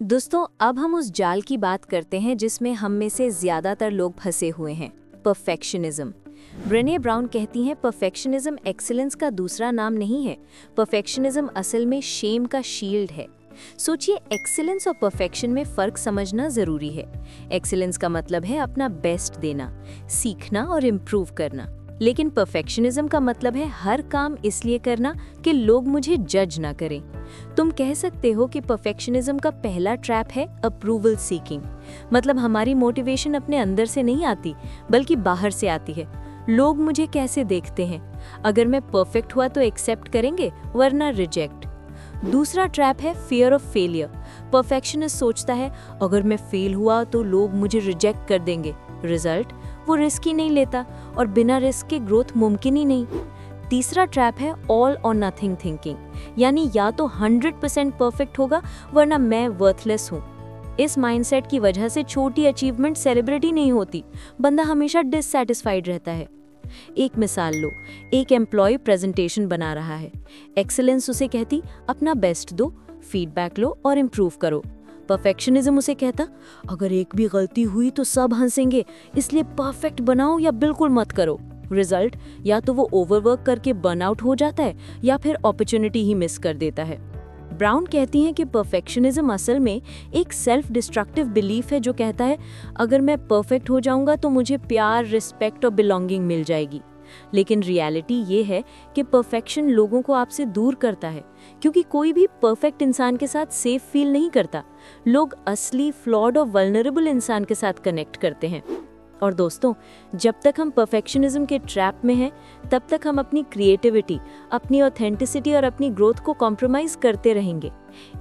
दोस्तों, अब हम उस जाल की बात करते हैं जिसमें हम में से ज़्यादातर लोग फंसे हुए हैं परफेक्शनिज्म ब्रेने ब्राउन कहती हैं परफेक्शनिज्म एक्सीलेंस का दूसरा नाम नहीं है। परफेक्शनिज्म असल में शेम का शील्ड है। सोचिए एक्सीलेंस और परफेक्शन में फ़र्क समझना ज़रूरी है। एक्सीलेंस का मतलब है अपना बेस्ट देना, सीखना और इम्प्रूव करना। लेकिन परफेक्शनिज्म का मतलब है हर काम इसलिए करना कि लोग मुझे जज ना करें। तुम कह सकते हो कि परफेक्शनिज्म का पहला ट्रैप है अप्रूवल सीकिंग मतलब हमारी मोटिवेशन अपने अंदर से नहीं आती, बल्कि बाहर से आती है। लोग मुझे कैसे देखते हैं? अगर मैं परफेक्ट हुआ तो एक्सेप्ट करेंगे, वरना रिजेक्ट दूसरा ट्रैप है फियर ऑफ़ फेलियर परफेक्शनिस्ट सोचता है, अगर मैं फेल हुआ तो लोग मुझे रिजेक्ट कर देंगे। रिज़ल्ट वो रिस्क ही नहीं लेता और बिना रिस्क के ग्रोथ मुमकिन ही नहीं। तीसरा ट्रैप है ऑल और नथिंग थिंकिंग यानी या तो 100% परफेक्ट होगा, वरना मैं वर्थलेस हूँ। इस माइंडसेट की वजह से छोटी अचीवमेंट सेलिब्रिटी नहीं होती, बंदा हमेशा डिससेटिस्फाइड रहता है। एक मिसाल लो, एक एम्प्लॉय प्रेजेंटेशन बना रहा है। एक्सेलेंस उसे कहती, अपना बेस्ट दो फीडबैक लो और इम्प्रूव करो। परफेक्शनिज्म उसे कहता, अगर एक भी गलती हुई तो सब हंसेंगे, इसलिए परफेक्ट बनाओ या बिल्कुल मत करो। रिज़ल्ट या तो वो ओवरवर्क करके बर्नआउट हो जाता है, या फिर अपॉर्चुनिटी ही मिस कर देता है। ब्राउन कहती हैं कि परफेक्शनिज्म असल में एक सेल्फ डिस्ट्रक्टिव बिलीफ है जो कहता है, अगर मैं परफेक्ट हो जाऊँगा तो मुझे प्यार रिस्पेक्ट और बिलोंगिंग मिल जाएगी। लेकिन रियलिटी ये है कि परफेक्शन लोगों को आपसे दूर करता है, क्योंकि कोई भी परफेक्ट इंसान के साथ सेफ़ फील नहीं करता। लोग असली फ्लॉड और वल्नरेबल इंसान के साथ कनेक्ट करते हैं। और दोस्तों, जब तक हम परफेक्शनिज्म के ट्रैप में हैं, तब तक हम अपनी क्रिएटिविटी अपनी ऑथेंटिसिटी और अपनी ग्रोथ को कॉम्प्रोमाइज करते रहेंगे।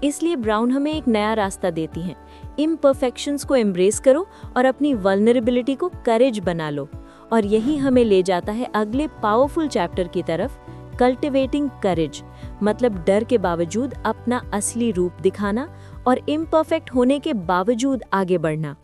इसलिए ब्राउन हमें एक नया रास्ता देती हैं। इम्परफेक्शंस को एम्ब्रेस करो और अपनी वल्नरेबिलिटी को करेज बना लो। और यही हमें ले जाता है अगले पावरफुल चैप्टर की तरफ़ कल्टिवेटिंग करेज मतलब डर के बावजूद अपना असली रूप दिखाना और इम्परफेक्ट होने के बावजूद आगे बढ़ना।